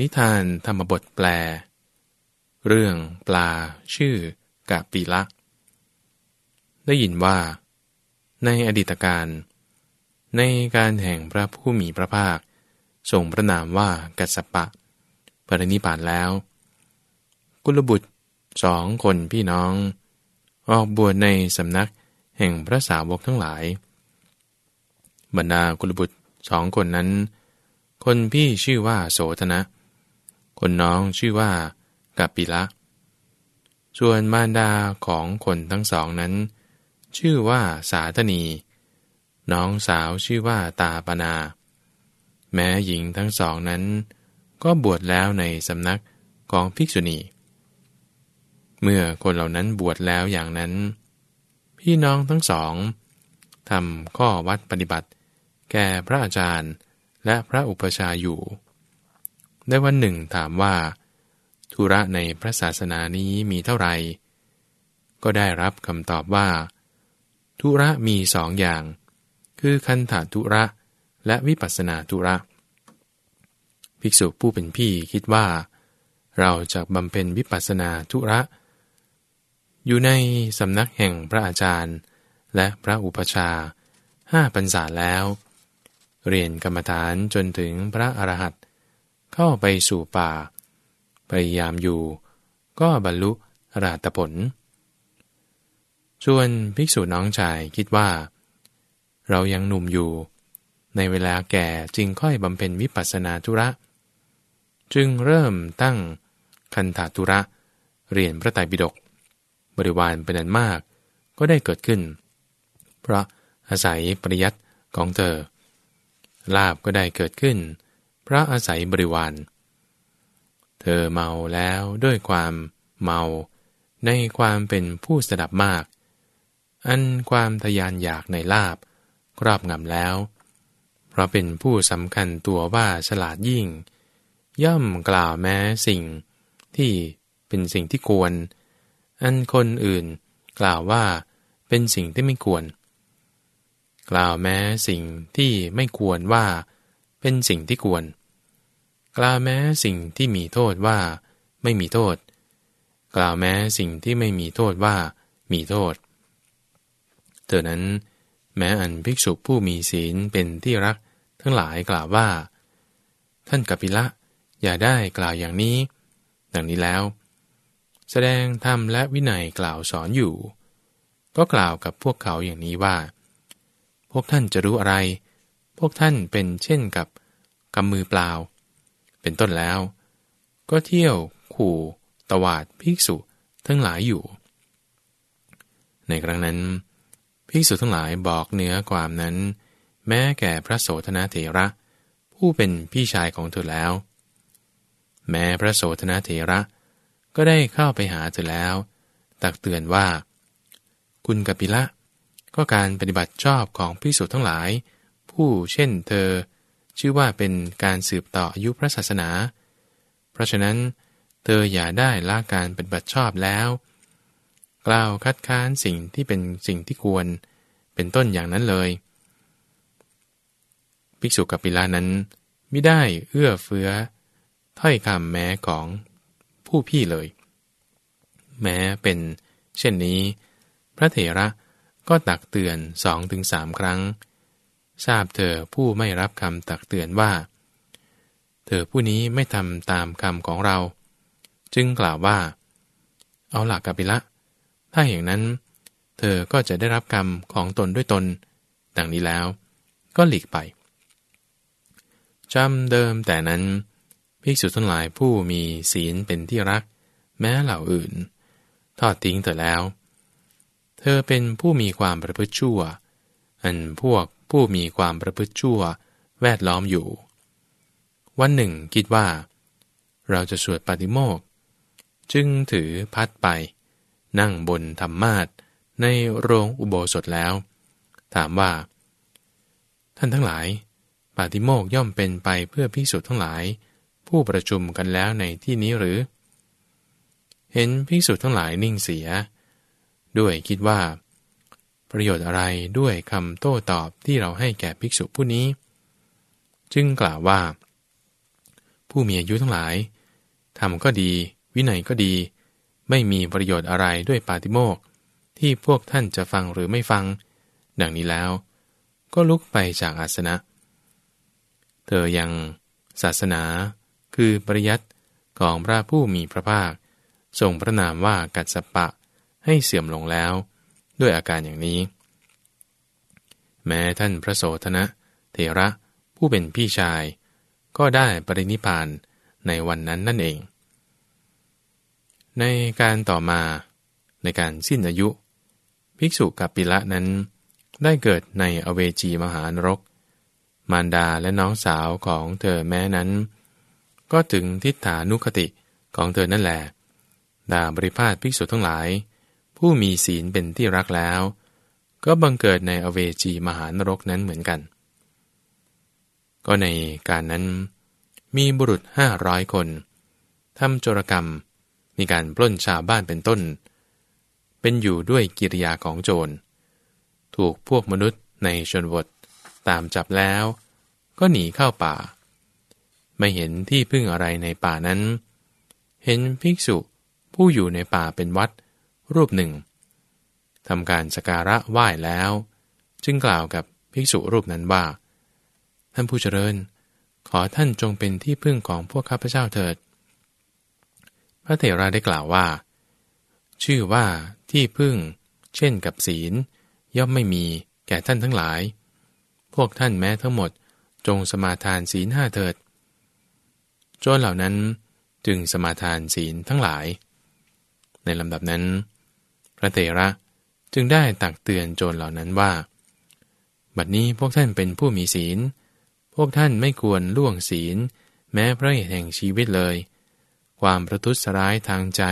นิทานธรรมบทแปล เรื่องปลาชื่อกะปีละได้ยินว่า ในอดีตการ ในการแห่งพระผู้มีพระภาคทรงพระนามว่ากัสสปะปรินิพานแล้ว กุลบุตรสองคนพี่น้อง ออกบวชในสำนักแห่งพระสาวกทั้งหลาย บรรดากุลบุตรสองคนนั้น คนพี่ชื่อว่าโสธนะ คนน้องชื่อว่ากัปปิละ ส่วนมารดาของคนทั้งสองนั้น ชื่อว่าสาธนี น้องสาวชื่อว่าตาปนา แม้หญิงทั้งสองนั้น ก็บวชแล้วในสำนักของภิกษุณี เมื่อคนเหล่านั้นบวชแล้วอย่างนั้น พี่น้องทั้งสองทำข้อวัดปฏิบัติ แก่พระอาจารย์และพระอุปชาอยู่ ในวันหนึ่งถามว่า ธุระในพระศาสนานี้มีเท่าไหร่ ก็ได้รับคำตอบว่า ธุระมีสองอย่าง คือคันถาธุระและวิปัสนาธุระ ภิกษุผู้เป็นพี่คิดว่า เราจะบำเพ็ญวิปัสนาธุระ อยู่ในสำนักแห่งพระอาจารย์ และพระอุปชาห้าพรรษาแล้ว เรียนกรรมฐานจนถึงพระอรหันต เข้าไปสู่ป่า พยายามอยู่ ก็บรรลุราตผล ส่วนภิกษุน้องชายคิดว่า เรายังหนุ่มอยู่ ในเวลาแก่จึงค่อยบำเพ็ญวิปัสสนาธุระ จึงเริ่มตั้งคันธาธุระ เรียนพระไตรปิฎกบริวารเป็นอันมากก็ได้เกิดขึ้น เพราะอาศัยปริยัติของเธอลาบก็ได้เกิดขึ้น พระอาศัยบริวาร เธอเมาแล้วด้วยความเมาในความเป็นผู้สดับมาก อันความทยานอยากในลาบครอบงำแล้ว เพราะเป็นผู้สำคัญตัวว่าฉลาดยิ่ง ย่อมกล่าวแม้สิ่งที่เป็นสิ่งที่ควร อันคนอื่นกล่าวว่าเป็นสิ่งที่ไม่ควร กล่าวแม้สิ่งที่ไม่ควรว่า เป็นสิ่งที่ควร กล่าวแม้สิ่งที่มีโทษว่า ไม่มีโทษ กล่าวแม้สิ่งที่ไม่มีโทษว่า มีโทษ เธอนั้น แม้อันภิกษุผู้มีศีลเป็นที่รักทั้งหลายกล่าวว่า ท่านกัปิละ อย่าได้กล่าวอย่างนี้ ดังนี้แล้ว แสดงธรรมและวินัยกล่าวสอนอยู่ ก็กล่าวกับพวกเขาอย่างนี้ว่า พวกท่านจะรู้อะไร พวกท่านเป็นเช่นกับกำมือเปล่า เป็นต้นแล้ว ก็เที่ยวขู่ตวาดภิกษุทั้งหลายอยู่ ในครั้งนั้น ภิกษุทั้งหลายบอกเนื้อความนั้น แม้แก่พระโสธนาเถระ ผู้เป็นพี่ชายของเธอแล้ว แม้พระโสธนาเถระ ก็ได้เข้าไปหาเธอแล้ว ตักเตือนว่า คุณกัปิละ ก็การปฏิบัติชอบของภิกษุทั้งหลาย ผู้เช่นเธอ ชื่อว่าเป็นการสืบต่ออายุพระศาสนา เพราะฉะนั้น เธออย่าได้ละการปฏิบัติชอบแล้ว กล่าวคัดค้านสิ่งที่เป็นสิ่งที่ควร เป็นต้นอย่างนั้นเลย ภิกษุกัปปิลานั้นไม่ได้เอื้อเฟื้อ ถ้อยคำแม้ของผู้พี่เลย แม้เป็น เช่นนี้ พระเถระก็ตักเตือนสองถึงสามครั้ง ทราบเธอผู้ไม่รับคำตักเตือนว่า เธอผู้นี้ไม่ทำตามคำของเรา จึงกล่าวว่า เอาหลักกับิละ ถ้าอย่างนั้น เธอก็จะได้รับกรรมของตนด้วยตน ดังนี้แล้ว ก็หลีกไปจำเดิมแต่นั้นภิกษุทั้งหลายผู้มีศีลเป็นที่รัก แม้เหล่าอื่น ทอดทิ้งเธอแล้ว เธอเป็นผู้มีความประพฤติชั่ว อันพวก ผู้มีความประพฤติชั่วแวดล้อมอยู่ วันหนึ่งคิดว่า เราจะสวดปฏิโมกจึงถือพัดไป นั่งบนธรรมาทในโรงอุโบสถแล้ว ถามว่า ท่านทั้งหลาย ปาติโมกย่อมเป็นไปเพื่อพิสุทั้งหลาย ผู้ประชุมกันแล้วในที่นี้หรือ เห็นพิสุทั้งหลายนิ่งเสีย ด้วยคิดว่า ประโยชน์อะไรด้วยคำโต้ตอบที่เราให้แก่ภิกษุผู้นี้ จึงกล่าวว่า ผู้มีอายุทั้งหลายทำก็ดี วินัยก็ดี ไม่มีประโยชน์อะไรด้วยปาติโมกที่พวกท่านจะฟังหรือไม่ฟัง ดังนี้แล้ว ก็ลุกไปจากอาสนะ เธอยังศาสนา คือปริยัติของพระผู้มีพระภาคทรงพระนามว่ากัสสปะให้เสื่อมลงแล้ว ด้วยอาการอย่างนี้ แม้ท่านพระโสธนะเถระผู้เป็นพี่ชาย ก็ได้ปรินิพานในวันนั้นนั่นเอง ในการต่อมาในการสิ้นอายุ ภิกษุกับปิละนั้น ได้เกิดในอเวจีมหานรก มารดาและน้องสาวของเธอแม้นั้น ก็ถึงทิฏฐานุคติของเธอนั่นแหละด่าบริพาทภิกษุทั้งหลาย ผู้มีศีลเป็นที่รักแล้ว ก็บังเกิดในอเวจีมหานรกนั้นเหมือนกัน ก็ในการนั้น มีบุรุษห้าร้อยคนทำโจรกรรม มีการปล้นชาวบ้านเป็นต้น เป็นอยู่ด้วยกิริยาของโจร ถูกพวกมนุษย์ในชนบทตามจับแล้ว ก็หนีเข้าป่า ไม่เห็นที่พึ่งอะไรในป่านั้น เห็นภิกษุผู้อยู่ในป่าเป็นวัด รูปหนึ่งทำการสการะไหว้แล้ว จึงกล่าวกับภิกษุรูปนั้นว่า ท่านผู้เจริญ ขอท่านจงเป็นที่พึ่งของพวกข้าพเจ้าเถิด พระเถระได้กล่าวว่า ชื่อว่าที่พึ่ง เช่นกับศีล ย่อมไม่มีแก่ท่านทั้งหลาย พวกท่านแม้ทั้งหมดจงสมาทานศีลห้าเถิด โจรเหล่านั้นจึงสมาทานศีลทั้งหลาย ในลำดับนั้น ระเตระจึงได้ตักเตือนโจรเหล่านั้นว่า บัดนี้พวกท่านเป็นผู้มีศีล พวกท่านไม่ควรล่วงศีล แม้พระเหตุแห่งชีวิตเลย ความประทุษร้ายทางใจ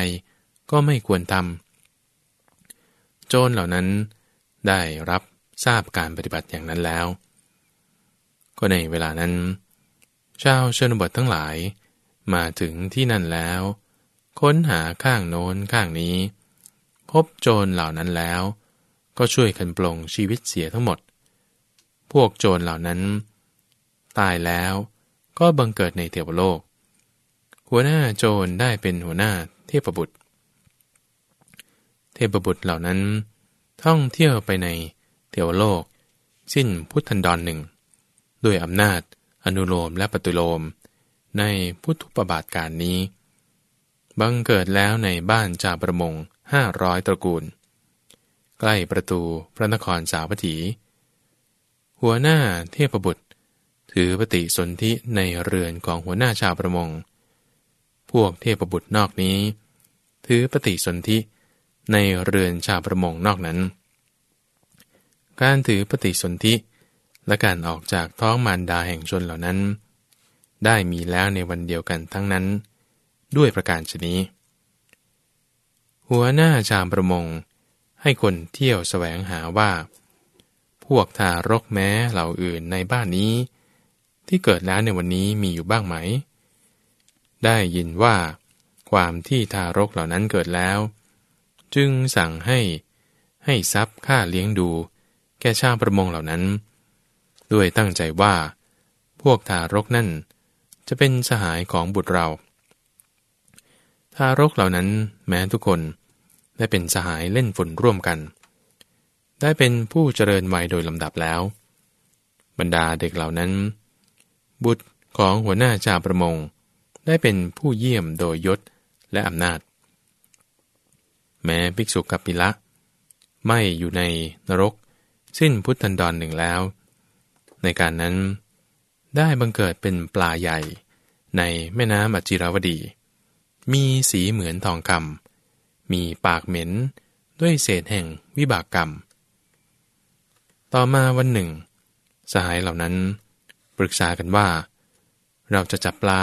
ก็ไม่ควรทำโจรเหล่านั้นได้รับทราบการปฏิบัติอย่างนั้นแล้ว ก็ในเวลานั้น ชาวชนบททั้งหลายมาถึงที่นั่นแล้ว ค้นหาข้างโน้นข้างนี้ พบโจรเหล่านั้นแล้ว ก็ช่วยกันปลงชีวิตเสียทั้งหมด พวกโจรเหล่านั้น ตายแล้วก็บังเกิดในเทวโลก หัวหน้าโจรได้เป็นหัวหน้าเทพบุตร เทพบุตรเหล่านั้น ท่องเที่ยวไปในเทวโลก สิ้นพุทธันดรหนึ่ง ด้วยอำนาจอนุโลมและปฏิโลม ในพุทธุปบาทการนี้ บังเกิดแล้วในบ้านจาประมง ห้าร้อยตระกูล ใกล้ประตูพระนครสาวัตถี หัวหน้าเทพบุตร ถือปฏิสนธิในเรือนของหัวหน้าชาวประมง พวกเทพบุตรนอกนี้ ถือปฏิสนธิในเรือนชาวประมงนอกนั้น การถือปฏิสนธิและการออกจากท้องมารดาแห่งชนเหล่านั้น ได้มีแล้วในวันเดียวกันทั้งนั้น ด้วยประการชนี้ หัวหน้าชามประมง ให้คนเที่ยวแสวงหาว่า พวกทารกแม้เหล่าอื่นในบ้านนี้ ที่เกิดแล้วในวันนี้มีอยู่บ้างไหม ได้ยินว่า ความที่ทารกเหล่านั้นเกิดแล้ว จึงสั่งให้ให้ทรัพย์ค่าเลี้ยงดู แก่ชาวประมงเหล่านั้น ด้วยตั้งใจว่า พวกทารกนั่นจะเป็นสหายของบุตรเรา ทารกเหล่านั้นแม้ทุกคน ได้เป็นสหายเล่นฝนร่วมกัน ได้เป็นผู้เจริญวัยโดยลำดับแล้ว บรรดาเด็กเหล่านั้น บุตรของหัวหน้าชาประมง ได้เป็นผู้เยี่ยมโดยยศและอำนาจ แม้ภิกษุกัปปิละ ไม่อยู่ในนรก สิ้นพุทธันดรหนึ่งแล้ว ในการนั้น ได้บังเกิดเป็นปลาใหญ่ ในแม่น้ำอจิราวดี มีสีเหมือนทองคำ มีปากเหม็น ด้วยเศษแห่งวิบากกรรม ต่อมาวันหนึ่ง สหายเหล่านั้น ปรึกษากันว่า เราจะจับปลา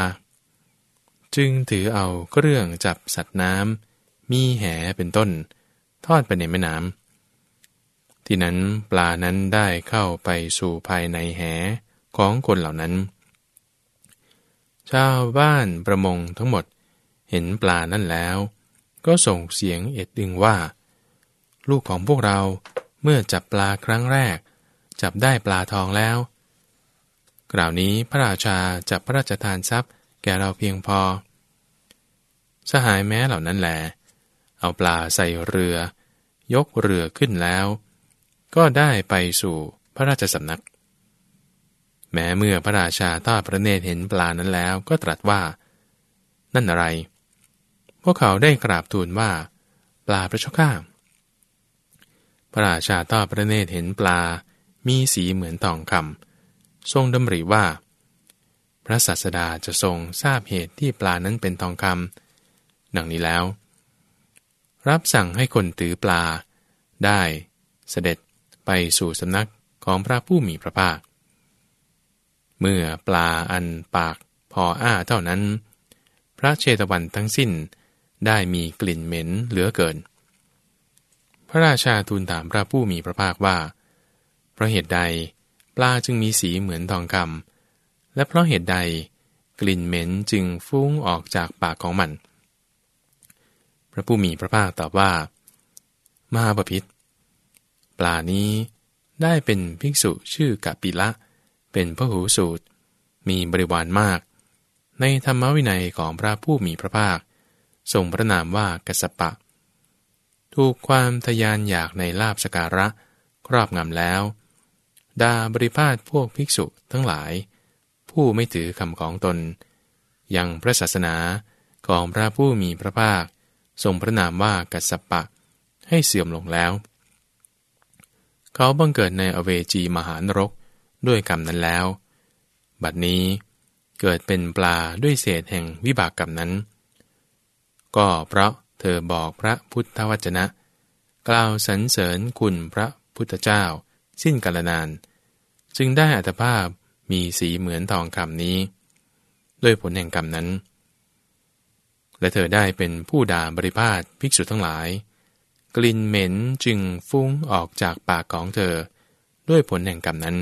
จึงถือเอาเครื่องจับสัตว์น้ำมีแหเป็นต้น ทอดไปในแม่น้ำที่นั้นปลานั้นได้เข้าไปสู่ภายในแหของคนเหล่านั้น ชาวบ้านประมงทั้งหมดเห็นปลานั่นแล้ว ก็ส่งเสียงเอ็ดดึงว่า ลูกของพวกเราเมื่อจับปลาครั้งแรก จับได้ปลาทองแล้วกล่าวนี้พระราชาจับพระราชทานทรัพย์แก่เราเพียงพอ สหายแม้เหล่านั้นแหลเอาปลาใส่เรือ ยกเรือขึ้นแล้ว ก็ได้ไปสู่พระราชสำนัก แม้เมื่อพระราชาทอดพระเนตรเห็นปลานั้นแล้วก็ตรัสว่า นั่นอะไร พวกเขาได้กราบทูลว่า ปลาพระชก้าพระราชาทอดพระเนตรเห็นปลา มีสีเหมือนทองคำทรงดำริว่า พระศาสดาจะทรงทราบเหตุที่ปลานั้นเป็นทองคำดังนี้แล้ว รับสั่งให้คนถือปลา ได้เสด็จไปสู่สำนักของพระผู้มีพระภาค เมื่อปลาอันปากพออ้าเท่านั้น พระเชตวันทั้งสิ้น ได้มีกลิ่นเหม็นเหลือเกิน พระราชาทูลถามพระผู้มีพระภาคว่าเพราะเหตุใดปลาจึงมีสีเหมือนทองคำและเพราะเหตุใดกลิ่นเหม็นจึงฟุ้งออกจากปากของมัน พระผู้มีพระภาคตอบว่า มหาปพิธปลานี้ได้เป็นภิกษุชื่อกะปิละ เป็นพระหูสูตร มีบริวารมาก ในธรรมวินัยของพระผู้มีพระภาค ทรงพระนามว่ากัสปะ ถูกความทยานอยากในลาบสการะ ครอบงำแล้วดาบริพาทพวกภิกษุทั้งหลาย ผู้ไม่ถือคำของตน ยังพระศาสนาของพระผู้มีพระภาค ทรงพระนามว่ากัสปะ ให้เสื่อมลงแล้ว เขาบังเกิดในอเวจีมหานรกด้วยกรรมนั้นแล้ว บัดนี้เกิดเป็นปลาด้วยเศษแห่งวิบากกรรมนั้น ก็เพราะเธอบอกพระพุทธวจนะ กล่าวสรรเสริญคุณพระพุทธเจ้า สิ้นกาลนาน จึงได้อัตภาพมีสีเหมือนทองคำนี้ ด้วยผลแห่งกรรมนั้น และเธอได้เป็นผู้ด่าบริพาทภิกษุทั้งหลาย กลิ่นเหม็นจึงฟุ้งออกจากปากของเธอ ด้วยผลแห่งกรรมนั้น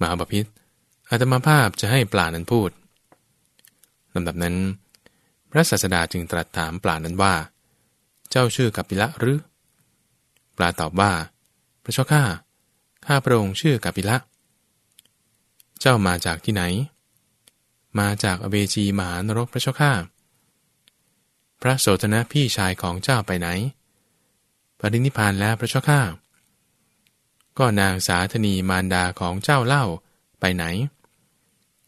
มหาบพิษอาตมาภาพจะให้ปลานั้นพูดลำดับนั้น พระศาสดาจึงตรัสถามปลานั้นว่า เจ้าชื่อกัปปิละหรือ ปลาตอบว่า พระเจ้าข้าข้าพระองค์ชื่อกัปปิละ เจ้ามาจากที่ไหน มาจากอเวจีมหานรกพระเจ้าข้าพระโสธนะพี่ชายของเจ้าไปไหน ปรินิพานแล้วพระเจ้าข้าก็นางสาธนีมารดาของเจ้าเล่าไปไหน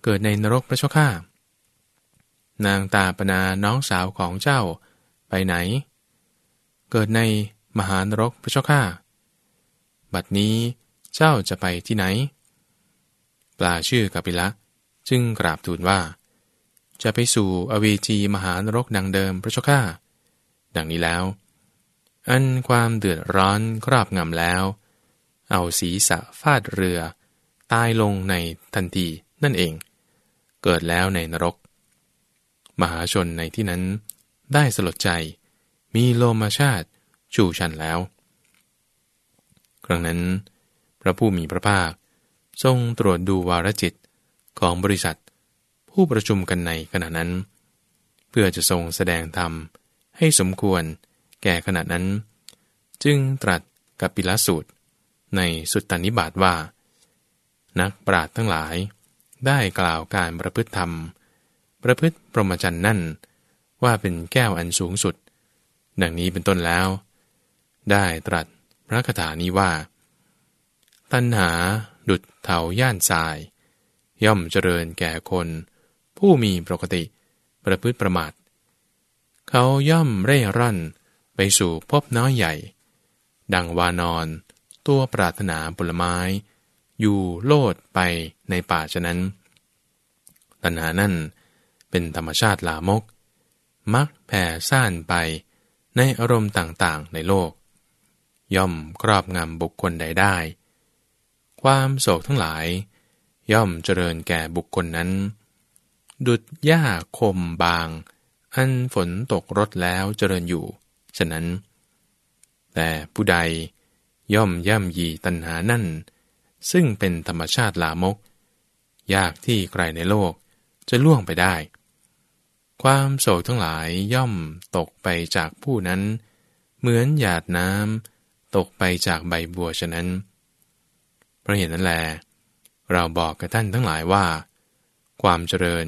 เกิดในนรกพระเจ้าข้า นางตาปนาน้องสาวของเจ้าไปไหน เกิดในมหานรกพระเจ้าข้าบัดนี้เจ้าจะไปที่ไหน ปลาชื่อกาปิละจึงกราบทูลว่า จะไปสู่อเวจีมหานรกดังเดิมพระเจ้าข้าดังนี้แล้ว อันความเดือดร้อนครอบงำแล้ว เอาศีรษะฟาดเรือ ตายลงในทันทีนั่นเอง เกิดแล้วในนรก มหาชนในที่นั้น ได้สลดใจ มีโลมาชาติชูชันแล้ว ครั้งนั้น พระผู้มีพระภาค ทรงตรวจดูวารจิตของบริษัท ผู้ประชุมกันในขณะนั้น เพื่อจะทรงแสดงธรรมให้สมควรแก่ขณะนั้น จึงตรัสกับปิลสูตร ในสุตตานิบาตว่า นักปราดทั้งหลายได้กล่าวการประพฤติธรรม ประพฤติพรหมจรรย์นั่น ว่าเป็นแก้วอันสูงสุด ดังนี้เป็นต้นแล้ว ได้ตรัสพระคาถานี้ว่า ตัณหาดุดเถาย่านทราย ย่อมเจริญแก่คน ผู้มีปกติประพฤติประมาท เขาย่อมเร่ร่อนไปสู่พบน้อยใหญ่ ดังวานอน ตัวปรารถนาผลไม้ อยู่โลดไปในป่าฉะนั้น ตัณหานั่น เป็นธรรมชาติลามก มักแผ่ซ่านไปในอารมณ์ต่างๆ ในโลก ย่อมครอบงำบุคคลใดได้ ความโศกทั้งหลาย ย่อมเจริญแก่บุคคลนั้น ดุดหญ้าคมบาง อันฝนตกรดแล้วเจริญอยู่ ฉะนั้น แต่ผู้ใดย่อมย่ำยีตัณหานั่น ซึ่งเป็นธรรมชาติลามก ยากที่ใครในโลกจะล่วงไปได้ ความโศกทั้งหลายย่อมตกไปจากผู้นั้น เหมือนหยาดน้ำตกไปจากใบบัวฉะนั้น เพราะเหตุนั้นแล เราบอกกับท่านทั้งหลายว่า ความเจริญ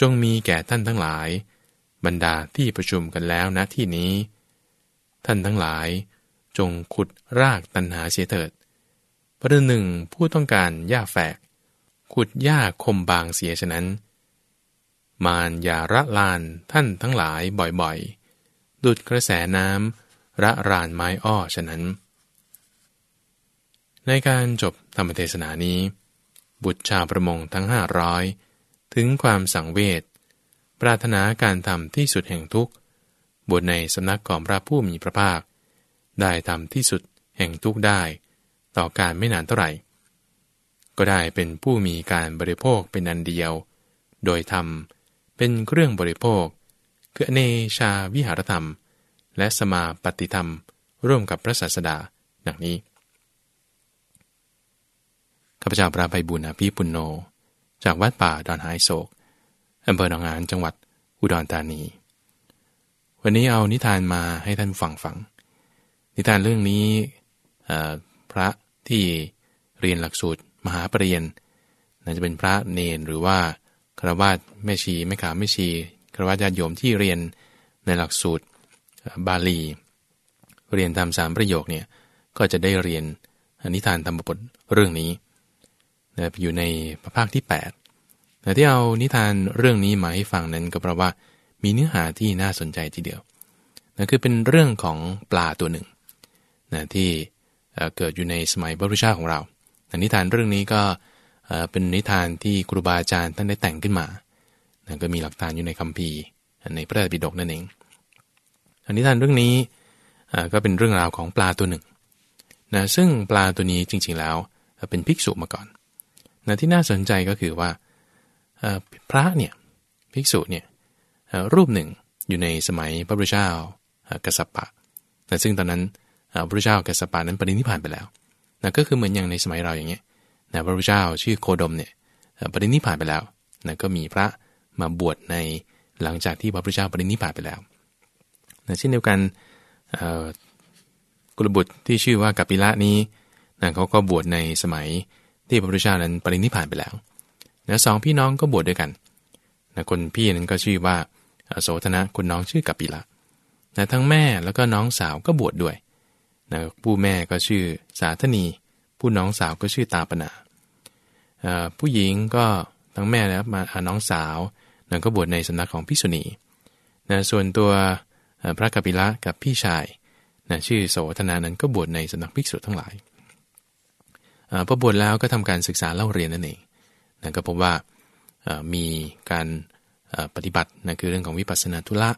จงมีแก่ท่านทั้งหลาย บรรดาที่ประชุมกันแล้วณที่นี้ ท่านทั้งหลายจงขุดรากตันหาเสียเถิดประหนึ่งผู้ต้องการหญ้าแฝก ขุดหญ้าคมบางเสียฉะนั้น มารอย่าระลานท่านทั้งหลายบ่อยๆ ดุดกระแสน้ำระรานไม้อ้อฉะนั้น ในการจบธรรมเทศนานี้ บุตรชาวประมงทั้งห้าร้อยถึงความสังเวชปรารถนาการทำที่สุดแห่งทุกข์บทในสำนักของพระผู้มีพระภาค ได้ทำที่สุดแห่งทุกข์ได้ ต่อการไม่นานเท่าไหร่ ก็ได้เป็นผู้มีการบริโภคเป็นอันเดียว โดยทำ เป็นเครื่องบริโภค คือเนชาวิหารธรรม และสมาปฏิธรรม ร่วมกับพระศาสดาดังนี้ข้าพเจ้าพระใบบุญอภิปุณโญจากวัดป่าดอนหายโศกอำเภอหนองหานจังหวัดอุดรธานี วันนี้เอานิทานมาให้ท่านฟังฟัง นิทานเรื่องนี้พระที่เรียนหลักสูตรมหาปรริญญาน่าจะเป็นพระเนนหรือว่า ครวาสแม่ชีแม่ขาแม่ชีครวาสญาติโยมที่เรียนในหลักสูตรบาลี เรียนตามสามประโยคเนี่ยก็จะได้เรียนนิทานธรรมบทเรื่องนี้นะอยู่ในพระภาคที่8แต่ที่เอานิทานเรื่องนี้มาให้ฟังนั้นก็เพราะว่ามีเนื้อหาที่น่าสนใจทีเดียวนะคือเป็นเรื่องของปลาตัวหนึ่งนะที่เกิดอยู่ในสมัยพระพุทธเจ้าของเรานะนิทานเรื่องนี้ก็ เป็นนิทานที่ครูบาอาจารย์ท่านได้แต่งขึ้นมานะก็มีหลักฐานอยู่ในคัมภีร์ในพระไตรปิฎกนั่นเองอนนิทานเรื่องนี้ก็เป็นเรื่องราวของปลาตัวหนึ่งนะซึ่งปลาตัวนี้จริงๆแล้วเป็นภิกษุมาก่อนนะที่น่าสนใจก็คือว่าพระเนี่ยภิกษุเนี่ยรูปหนึ่งอยู่ในสมัยพระพุทธเจ้ากสปะแต่ซึ่งตอนนั้นพระพุทธเจ้ากสปะนั้นปรินิพพานไปแล้วนะก็คือเหมือนอย่างในสมัยเราอย่างเงี้ย นะพระพุทธเจ้าชื่อโคดมเนี่ยปรินิพพานไปแล้วนะก็มีพระมาบวชในหลังจากที่พระพุทธเจ้าปรินิพพานไปแล้วนะเช่นเดียวกันกุลบุตรที่ชื่อว่ากัปปิละนี้นะเขาก็บวชในสมัยที่พระพุทธเจ้านั้นปรินิพพานไปแล้วนะสองพี่น้องก็บวชดด้วยกันนะคนพี่นั้นก็ชื่อว่าโสธนะคนน้องชื่อกัปปิละนะทั้งแม่แล้วก็น้องสาวก็บวชดด้วยนะผู้แม่ก็ชื่อสาธนี ผู้น้องสาวก็ชื่อตาปนาผู้หญิงก็ทั้งแม่แล้วมาน้องสาวนะก็บวชในสำนักของพิษุณีนะส่วนตัวพระกัปปิละกับพี่ชายนะชื่อโสธนานั้นก็บวชในสำนักภิกษุทั้งหลายพอบวชแล้วก็ทำการศึกษาเล่าเรียนนั่นเองนะก็พบว่ามีการปฏิบัตินะคือเรื่องของวิปัสสนาธุระ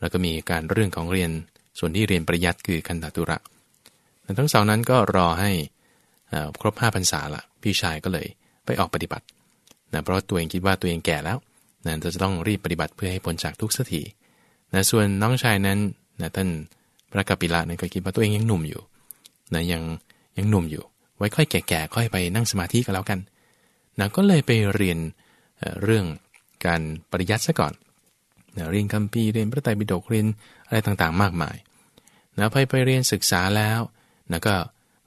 แล้วก็มีการเรื่องของเรียนส่วนที่เรียนปริยัติคือคันธตุระทั้งสองนั้นก็รอให้ ครบ5พรรษาละพี่ชายก็เลยไปออกปฏิบัตินะเพราะตัวเองคิดว่าตัวเองแก่แล้วนะจะต้องรีบปฏิบัติเพื่อให้พ้นจากทุกสักทีนะส่วนน้องชายนั้นนะท่านพระกัปปิละนั้นก็คิดว่าตัวเองยังหนุ่มอยู่นะยังยังหนุ่มอยู่ ไว้ค่อยแก่ๆค่อยไปนั่งสมาธิกันแล้วกันนะก็เลยไปเรียนเรื่องการปริยัติซะก่อนนะเรียนคัมภีร์เรียนพระไตรปิฎกเรียนอะไรต่างๆ มากมายนะไปไปเรียนศึกษาแล้วนะก็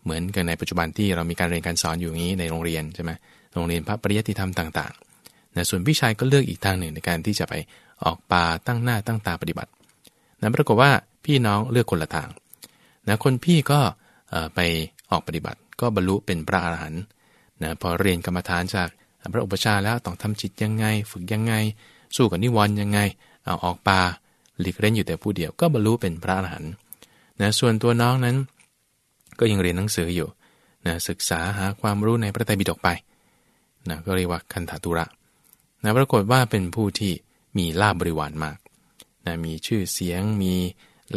เหมือนกันในปัจจุบันที่เรามีการเรียนการสอนอยู่อย่างนี้ในโรงเรียนใช่ไหมโรงเรียนพระปริยัติธรรมต่างๆนะส่วนพี่ชายก็เลือกอีกทางหนึ่งในการที่จะไปออกป่าตั้งหน้าตั้งตาปฏิบัตินะปรากฏว่าพี่น้องเลือกคนละทางนะคนพี่ก็ไปออกปฏิบัติ ก็บรรลุเป็นพระอรหันต์นะพอเรียนกรรมฐานจากพระอุปชาแล้วต้องทำจิตยังไง ฝึกยังไง สู้กับนิวรณ์ยังไงเอาออกปาหลีกเล่นอยู่แต่ผู้เดียวก็บรรลุเป็นพระอรหันต์นะส่วนตัวน้องนั้น ก็ยังเรียนหนังสืออยู่นะศึกษาหาความรู้ในพระไตรปิฎกไปนะก็เรียกว่าคันธตุระนะปรากฏว่าเป็นผู้ที่มีลาบบริวารมากนะมีชื่อเสียง มี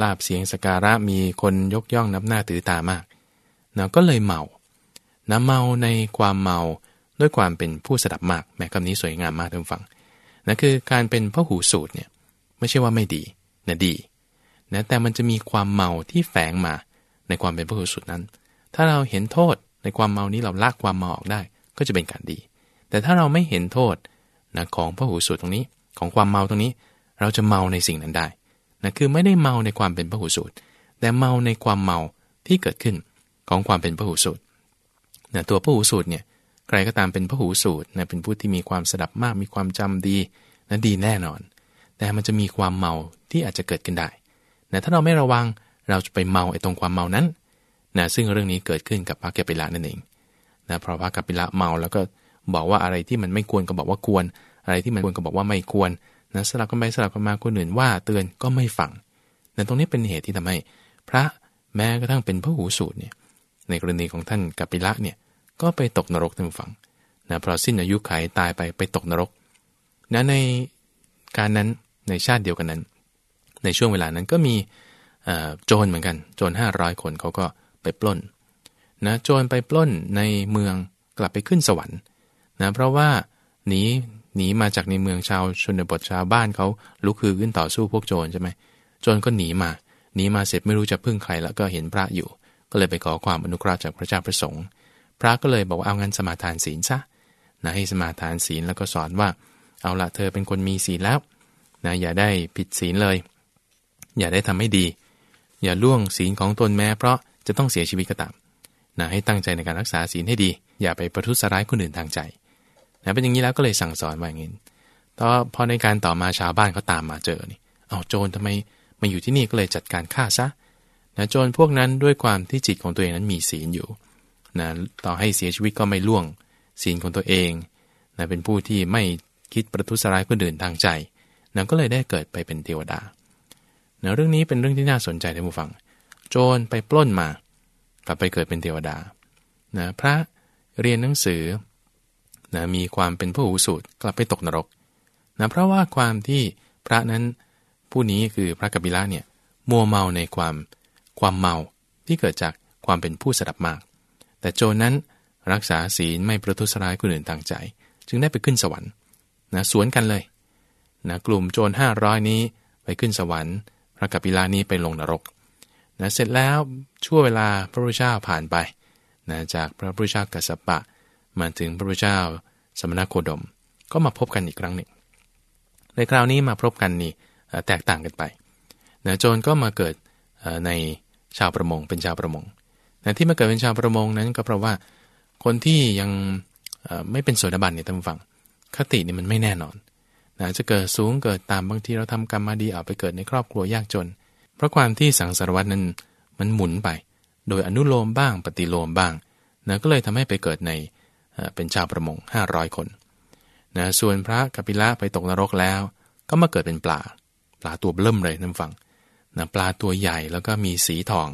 ลาบเสียงสการะ มีคนยกย่องนับหน้าถือตามากนะก็เลยเมานะเมาในความเมาด้วยความเป็นผู้สดับมากแม้คำนี้สวยงามมากท่านฟังนะคือการเป็นพระหูสูตรเนี่ยไม่ใช่ว่าไม่ดีนะดีนะแต่มันจะมีความเมาที่แฝงมา ความเป็นพระหูสูตนั้น ถ้าเราเห็นโทษในความเมานี้เราลากความเมาออกได้ก็จะเป็นการดี แต่ถ้าเราไม่เห็นโทษนะของพระหูสูตรตรงนี้ของความเมาตรงนี้ เราจะเมาในสิ่งนั้นได้นะคือไม่ได้เมาในความเป็นพระหูสูตรแต่เมาในความเมาที่เกิดขึ้นของความเป็นพระหูสูตรนะตัวพระหูสูตรเนี่ยใครก็ตามเป็นพระหูสูตรนะเป็นผู้ที่มีความสดับมากมีความจำดีนะดีแน่นอน แต่มันจะมีความเมาที่อาจจะเกิดขึ้นได้นะถ้าเราไม่ระวัง เราจะไปเมาไอ้ตรงความเมานั้นนะซึ่งเรื่องนี้เกิดขึ้นกับพระเกปิละนั่นเองนะเพราะพระกปิละเมาแล้วก็บอกว่าอะไรที่มันไม่ควรก็บอกว่าควร อะไรที่มันควรก็บอกว่าไม่ควรนะสลับกันไปสลับกันมาคนอื่นว่าเตือนก็ไม่ฟังนะตรงนี้เป็นเหตุที่ทำให้พระแม้กระทั่งเป็นพระหูสูตรเนี่ยในกรณีของท่านกัปปิละเนี่ยก็ไปตกนรกท่านฟังนะเพราะสิ้นอายุไขตายไปไปตกนรกนะในการนั้นในชาติเดียวกันนั้น ในช่วงเวลานั้นก็มี โจรเหมือนกันโจรห้าร้อยคนเขาก็ไปปล้นนะโจรไปปล้นในเมืองกลับไปขึ้นสวรรค์นะเพราะว่าหนีหนีมาจากในเมืองชาวชนบทชาวบ้านเขาลุกคือขึ้นต่อสู้พวกโจรใช่ไหมโจรก็หนีมาหนีมาเสร็จไม่รู้จะพึ่งใครแล้วก็เห็นพระอยู่ ก็เลยไปขอความอนุเคราะห์จากพระเจ้าประสงค์ พระก็เลยบอกว่าเอางั้นสมาทานศีลซะนะให้สมาทานศีลแล้วก็สอนว่า เอาละเธอเป็นคนมีศีลแล้วนะอย่าได้ผิดศีลเลย อย่าได้ทำให้ดี อย่าล่วงศีลของตนแม้ เพราะจะต้องเสียชีวิตก็ตามนะให้ตั้งใจในการรักษาศีลให้ดี อย่าไปประทุษร้ายคนอื่นทางใจนะเป็นอย่างนี้แล้วก็เลยสั่งสอนว่าอย่างนี้ต่อพอในการต่อมาชาวบ้านเขาตามมาเจอนี่เอาโจรทำไมมาอยู่ที่นี่ก็เลยจัดการฆ่าซะนะโจรพวกนั้นด้วยความที่จิตของตัวเองนั้นมีศีลอยู่นะต่อให้เสียชีวิตก็ไม่ล่วงศีลของตัวเองนะเป็นผู้ที่ไม่คิดประทุษร้ายคนอื่นทางใจนะก็เลยได้เกิดไปเป็นเทวดา นะเรื่องนี้เป็นเรื่องที่น่าสนใจท่านผู้ฟัง โจรไปปล้นมา กลับไปเกิดเป็นเทวดานะพระเรียนหนังสือนะมีความเป็นผู้หูสูตรกลับไปตกนรกนะเพราะว่าความที่พระนั้นผู้นี้คือพระกบิละเนี่ยมัวเมาในความความเมาที่เกิดจากความเป็นผู้สดับมาก แต่โจรนั้นรักษาศีลไม่ประทุษร้ายคนอื่นต่างใจ จึงได้ไปขึ้นสวรรค์นะสวนกันเลยนะกลุ่มโจรห้าร้อยนี้ไปขึ้นสวรรค์ พระกบิลานี้ไปลงนรกนะเสร็จแล้วชั่วเวลาพระพุทธเจ้าผ่านไปนะจากพระพุทธเจ้ากัสสปะ มาถึงพระพุทธเจ้าสมณโคดม ก็มาพบกันอีกครั้งหนึ่ง ในคราวนี้มาพบกันนี่แตกต่างกันไปนะโจรก็มาเกิดในชาวประมงเป็นชาวประมงนะที่มาเกิดเป็นชาวประมงนั้นก็เพราะว่าคนที่ยังไม่เป็นโสดาบันเนี่ยท่านฟังคตินี่มันไม่แน่นอน นะจะเกิดสูงเกิดตามบางทีเราทำกรรมมาดีเอาไปเกิดในครอบครัวยากจน เพราะความที่สังสารวัตนั้นมันหมุนไป โดยอนุโลมบ้างปฏิโลมบ้างนะก็เลยทำให้ไปเกิดในเป็นชาวประมง 500 คนนะส่วนพระกปิละไปตกนรกแล้ว ก็มาเกิดเป็นปลา ปลาตัวเริ่มเลยนั่นฟังนะปลาตัวใหญ่แล้วก็มีสีทอง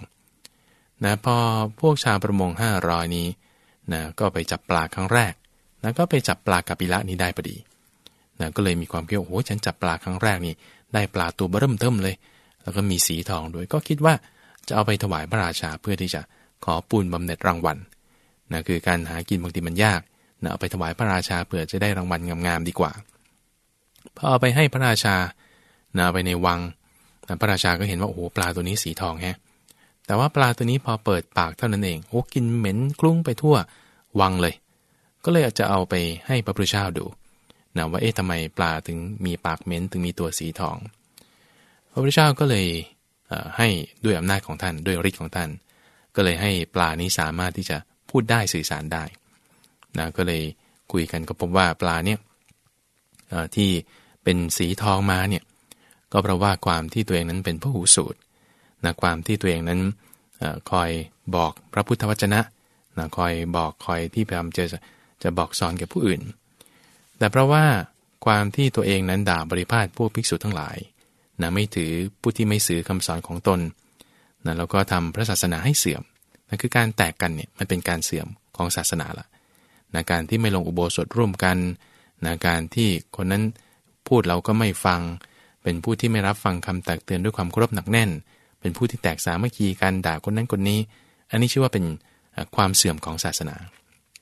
นะพอพวกชาวประมง 500 นี้นะก็ไปจับปลาครั้งแรกนะก็ไปจับปลากปิละนี้ได้พอดี นะก็เลยมีความคิดว่าโอ้ฉันจับปลาครั้งแรกนี่ ได้ปลาตัวเริ่มเทิมเลย แล้วก็มีสีทองด้วยก็คิดว่าจะเอาไปถวายพระราชาเพื่อที่จะขอปูนบำเหน็จรางวัลนะคือการหากินบางทีมันยากนะเอาไปถวายพระราชาเพื่อจะได้รางวัลงามๆดีกว่าพอเอาไปให้พระราชานะไปในวังนะพระราชาก็เห็นว่าโอ้โหปลาตัวนี้สีทองแฮะแต่ว่าปลาตัวนี้พอเปิดปากเท่านั้นเองโอ้กินเหม็นคลุ้งไปทั่ววังเลย ก็เลยอาจจะเอาไปให้พระพุทธเจ้าดู นะว่าเอ๊ะทำไมปลาถึงมีปากเหม็นถึงมีตัวสีทอง พระพุทธเจ้าก็เลยให้ด้วยอำนาจของท่านด้วยฤทธิ์ของท่าน ก็เลยให้ปลานี้สามารถที่จะพูดได้สื่อสารได้นะก็เลยคุยกันก็พบว่าปลาเนี่ยที่เป็นสีทองมาเนี่ยก็เพราะว่าความที่ตัวเองนั้นเป็นผู้หูสูตรนะความที่ตัวเองนั้นอคอยบอกพระพุทธวจนะนะคอยบอกคอยที่พยายามจะจะบอกสอนแก่ผู้อื่น แต่เพราะว่าความที่ตัวเองนั้นด่าบริพาทพวกภิกษุทั้งหลายนะไม่ถือผู้ที่ไม่สื่อคำสอนของตนนะแล้วก็ทำพระศาสนาให้เสื่อมนั่นคือการแตกกันเนี่ยมันเป็นการเสื่อมของศาสนาละนะการที่ไม่ลงอุโบสถร่วมกันนะการที่คนนั้นพูดเราก็ไม่ฟัง เป็นผู้ที่ไม่รับฟังคำตักเตือนด้วยความเคารพหนักแน่น เป็นผู้ที่แตกสามัคคีกันด่าคนนั้นคนนี้ อันนี้ชื่อว่าเป็นความเสื่อมของศาสนา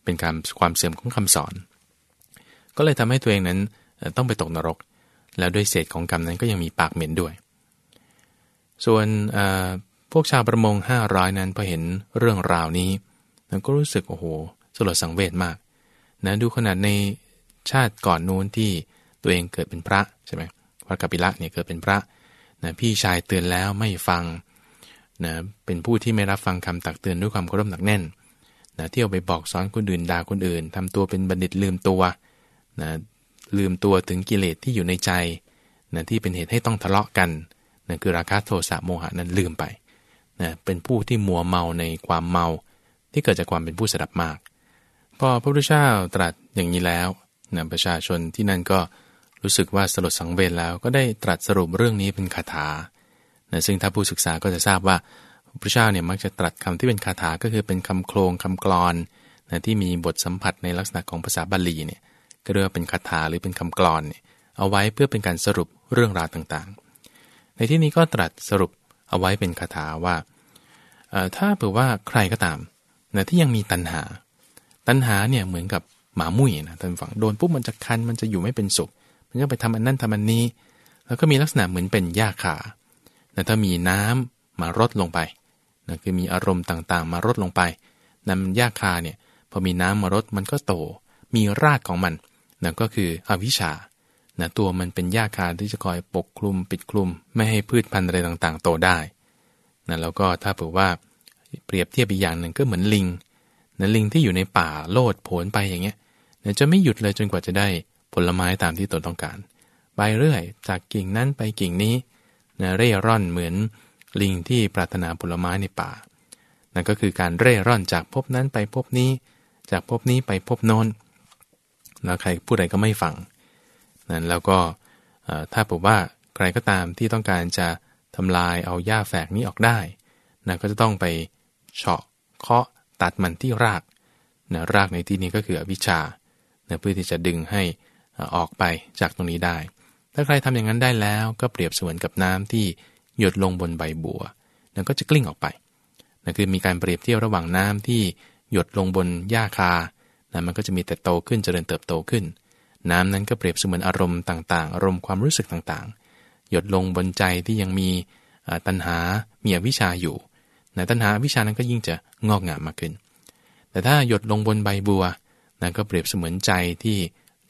เป็นการความเสื่อมของคำสอน ก็เลยทำให้ตัวเองนั้นต้องไปตกนรก แล้วด้วยเศษของกรรมนั้นก็ยังมีปากเหม็นด้วย ส่วนพวกชาวประมงห้าร้อยนั้นพอเห็นเรื่องราวนี้มันก็รู้สึกโอ้โหสลดสังเวชมากนะดูขนาดในชาติก่อนนู้นที่ตัวเองเกิดเป็นพระใช่ไหมพระกัปิละเนี่ยเกิดเป็นพระนะพี่ชายเตือนแล้วไม่ฟังนะเป็นผู้ที่ไม่รับฟังคำตักเตือนด้วยความเคารพหนักแน่นนะเที่ยวไปบอกสอนคนอื่นด่าคนอื่นทำตัวเป็นบัณฑิตลืมตัว นะลืมตัวถึงกิเลสที่อยู่ในใจนะที่เป็นเหตุให้ต้องทะเลาะกันนะคือราคะโทสะโมหะนั้นลืมไปนะเป็นผู้ที่มัวเมาในความเมา ที่เกิดจากความเป็นผู้สดับมาก พอพระพุทธเจ้าตรัสอย่างนี้แล้วนะประชาชนที่นั่นก็รู้สึกว่าสลดสังเวชแล้วก็ได้ตรัสสรุปเรื่องนี้เป็นคาถานะซึ่งถ้าผู้ศึกษาก็จะทราบว่าพระเจ้าเนี่ยมักจะตรัสคำที่เป็นคาถาก็คือเป็นคำโครงคำกรอนนะที่มีบทสัมผัสในลักษณะของภาษาบาลีเนี่ย เรียกว่าเป็นคาถาหรือเป็นคำกรอนเอาไว้เพื่อเป็นการสรุปเรื่องราวต่างๆ ในที่นี้ก็ตรัสสรุปเอาไว้เป็นคาถาว่าถ้าเผื่อว่าใครก็ตามนะที่ยังมีตัณหา ตัณหาเนี่ยเหมือนกับหมามุ่ยนะท่านฝังโดนปุ๊บมันจะคันมันจะอยู่ไม่เป็นสุข มันก็ไปทำอันนั้นทำอันนี้ แล้วก็มีลักษณะเหมือนเป็นหญ้าขาแต่ถ้ามีน้ำมารดลงไปนะคือมีอารมณ์ต่างๆ มารดลงไปนำหญ้าคาเนี่ยพอมีน้ำมารดมันก็โต มีรากของมัน นะก็คืออวิชชานะตัวมันเป็นหญ้าคาที่จะคอยปกคลุมปิดคลุม ไม่ให้พืชพันธุ์อะไรต่างๆ โตได้นะแล้วก็ถ้าเผื่อว่าเปรียบเทียบอีกอย่างหนึ่งก็เหมือนลิงนะลิงที่อยู่ในป่าโลดโผนไปอย่างเงี้ยนะจะไม่หยุดเลยจนกว่าจะได้ผลไม้ตามที่ตนต้องการ ไปเรื่อยจากกิ่งนั้นไปกิ่งนี้นะเร่ร่อนเหมือนลิงที่ปรารถนาผลไม้ในป่า นั่นก็คือการเร่ร่อนจากพบนั้นไปพบนี้ จากพบนี้ไปพบโน้น แล้วใครพูดอะไรก็ไม่ฟังนั้นแล้วก็ถ้าบอกว่าใครก็ตามที่ต้องการจะทำลายเอาหญ้าแฝกนี้ออกได้นะก็จะต้องไปเฉาะเคาะตัดมันที่รากนะรากในที่นี้ก็คืออวิชชานะเพื่อที่จะดึงให้ออกไปจากตรงนี้ได้ ถ้าใครทำอย่างนั้นได้แล้วก็เปรียบเสมือนกับน้ำที่หยดลงบนใบบัวนั่นก็จะกลิ้งออกไปนั่นคือมีการเปรียบเทียบระหว่างน้ำที่หยดลงบนหญ้าคา นะมันก็จะมีแต่โตขึ้นเจริญเติบโตขึ้น น้ำนั้นก็เปรียบเสมือนอารมณ์ต่างๆ อารมณ์ความรู้สึกต่างๆ หยดลงบนใจที่ยังมีตัณหา มีอวิชาอยู่นะตัณหาวิชานั้นก็ยิ่งจะงอกงามมากขึ้น แต่ถ้าหยดลงบนใบบัวนั่นก็เปรียบเสมือนใจที่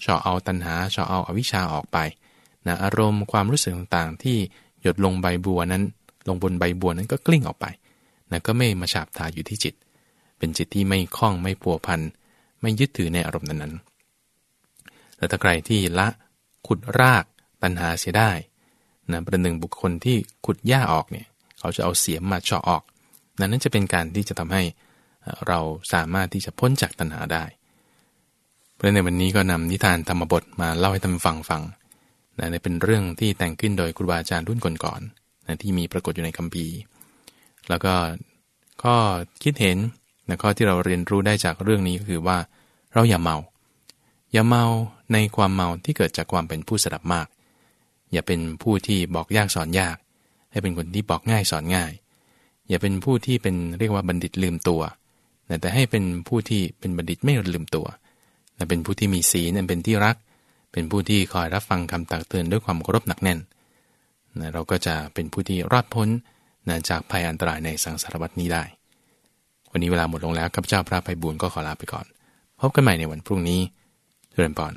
ชอเอาตัณหาชอเอาอวิชชาออกไปนะอารมณ์ความรู้สึกต่างๆ ที่หยดลงใบบัวนั้น ลงบนใบบัวนั้นก็กลิ้งออกไปนะก็ไม่มาฉาบทาอยู่ที่จิต เป็นจิตที่ไม่คล้องไม่ปัวพัน ไม่ยึดถือในอารมณ์นั้นๆแต่ถ้าใครที่ละขุดรากตัณหาเสียได้นะประหนึ่งบุคคลที่ขุดหญ้าออกเนี่ยเขาจะเอาเสียมมาเฉาะออก นั้นจะเป็นการที่จะทำให้เราสามารถที่จะพ้นจากตัณหาได้เพราะในวันนี้ก็นำนิทานธรรมบทมาเล่าให้ท่านฟังฟังนะเป็นเรื่องที่แต่งขึ้นโดยครูบาอาจารย์รุ่นก่อนๆนะที่มีปรากฏอยู่ในคัมภีร์ แล้วก็ข้อคิดเห็น นะข้อที่เราเรียนรู้ได้จากเรื่องนี้ก็คือว่า เราอย่าเมา อย่าเมาในความเมาที่เกิดจากความเป็นผู้สดับมาก อย่าเป็นผู้ที่บอกยากสอนยาก ให้เป็นคนที่บอกง่ายสอนง่าย อย่าเป็นผู้ที่เป็นเรียกว่าบัณฑิตลืมตัวแต่ให้เป็นผู้ที่เป็นบัณฑิตไม่ลืมตัวเป็นผู้ที่มีศีลเป็นที่รัก เป็นผู้ที่คอยรับฟังคำตักเตือนด้วยความเคารพหนักแน่นนะเราก็จะเป็นผู้ที่รอดพ้นนะจากภัยอันตรายในสังสารวัฏนี้ได้ วันนี้เวลาหมดลงแล้วข้าพเจ้าพระภัยบุญก็ขอลาไปก่อน พบกันใหม่ในวันพรุ่งนี้เจริญพร